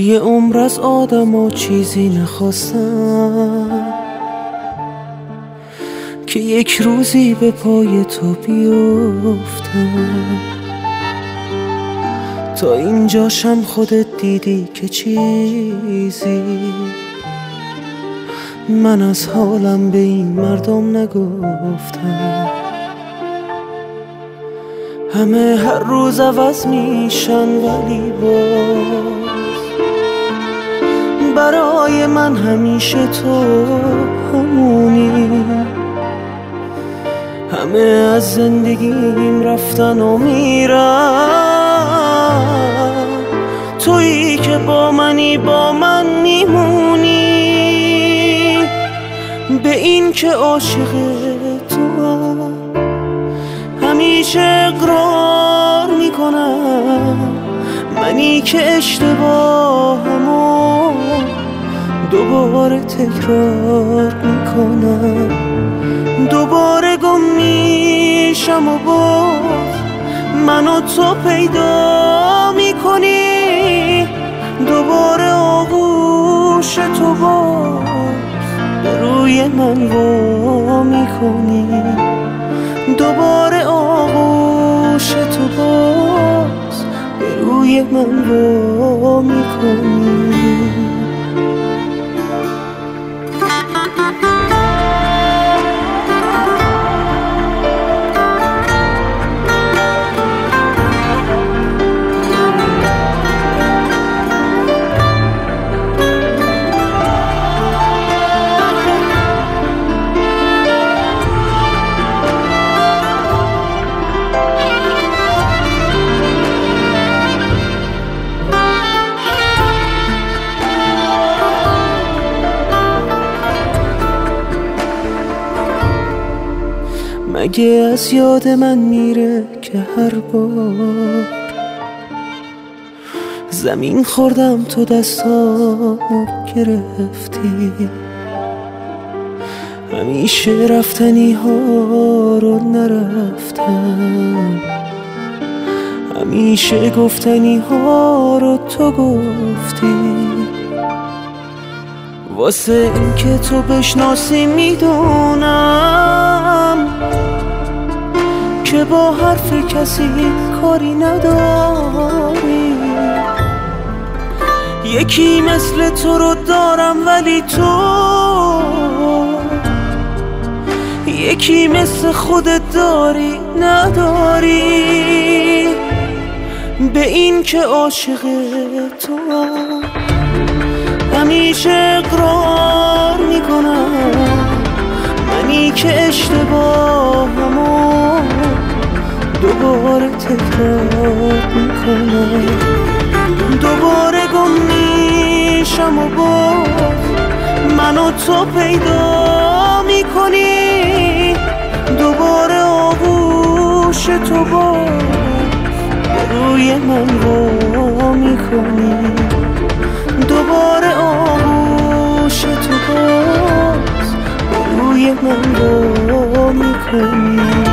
یه عمر از آدم و چیزی نخواستم. که یک روزی به پای تو بیفتم. تا اینجاشم خودت دیدی که چیزی. من از حالم به این مردم نگفتم. همه هر روز عوض میشن ولی باز برای من همیشه تو همونی. همه از زندگیم رفتن و میرن. تویی که با منی با من میمونی. به این که عاشق تو هم همیشه اقرار می‌کنم. منی که اشتباهمو دوباره تکرار می‌کنم. دوباره گم میشم و باز منو تو پیدا می‌کنی. دوباره آغوش تو باز روی من وا می‌کنی. دوباره آغوش تو باز به روی من وا می‌کنی. مگه از یاد من میره که هر بار زمین خوردم تو دستامو گرفتی؟ همیشه رفتنی ها رو نرفتم. همیشه گفتنی ها رو تو گفتی. واسه این که تو بشناسی می‌دونم که با حرف کسی کاری نداری. یکی مثل تو رو دارم ولی تو یکی مثل خودت داری نداری. به این که عاشق تو همیشه اقرار می‌کنم. منی که اشتباهمو دوباره تکرار می‌کنم. دوباره گم میشم و باز منو تو پیدا می‌کنی. دوباره آغوش تو باز روی من وا می‌کنی. دوباره آغوش تو باز روی من وا می‌کنی.